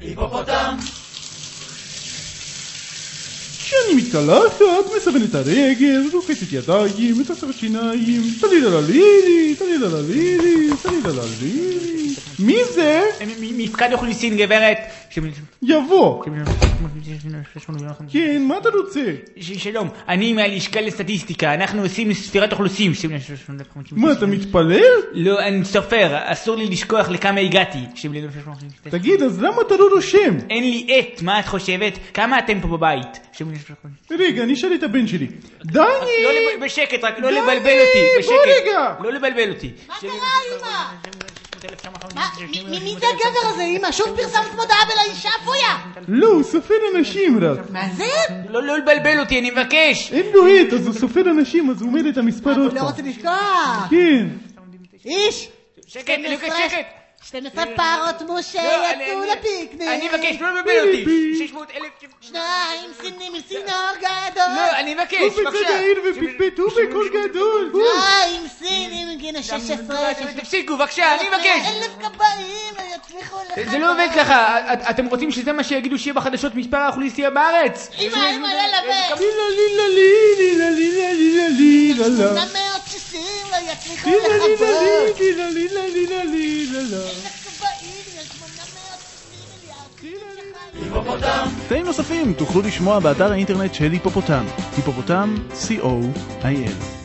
היפופוטם! כשאני מתקלחת, מסבן את הרגל, רוחצת ידיים, מטרטרת שיניים, טלילה ללילי, טלילה ללילי, טלילה ללילי. מי זה? מפקד אוכלוסין גברת. יבוא. כן, מה אתה רוצה? שלום, אני מהלשכה לסטטיסטיקה, אנחנו עושים ספירת אוכלוסין. מה, אתה מתפלל? לא, אני סופר, אסור לי לשכוח לכמה הגעתי. תגיד, אז למה אתה לא רושם? אין לי עט, מה את חושבת? כמה אתם פה בבית? רגע, אני אשאל את הבן שלי. דני! לא בשקט, רק לא לבלבל אותי, בוא בשקט. רגע. לא לבלבל אותי. מה קרה, מ- מי זה הגבר הזה, אמא? שוב פרסמת מודעה בלאישה אפויה? לא, הוא סופר אנשים רק. מה זה? לא לא לבלבל אותי, אני מבקש. אין לו עט, אז הוא סופר אנשים, אז הוא אומר את המספר הוא עוד לא פעם. רוצה לשכוח. כן. איש! שקט, אני מבקש שקט. 12 פרות משה לא, יצאו אני- לפיקניק. אני מבקש, לא לבלבל אותי. ביבי. 600 אלף... שניים סינים עם צינור גדול. לא, אני מבקש, הוא בצד בבקשה. העיר ופטפטו בקול גדול. שניים סינים עם גינה 16. תפסיקו, בבקשה, אני מבקש. אלף כבאים לא יצליחו לך. זה לא עובד ככה, את- אתם רוצים שזה מה שיגידו שיהיה בחדשות מספר האוכלוסייה בארץ? אמא, אמא, יאללה, ב... יצליחו לילה לילה. לילה לילה לילה לילה אלף כבאים, יש 860 מיליארד. קטעים נוספים תוכלו לשמוע באתר האינטרנט של היפופוטם, היפופוטם, co.il.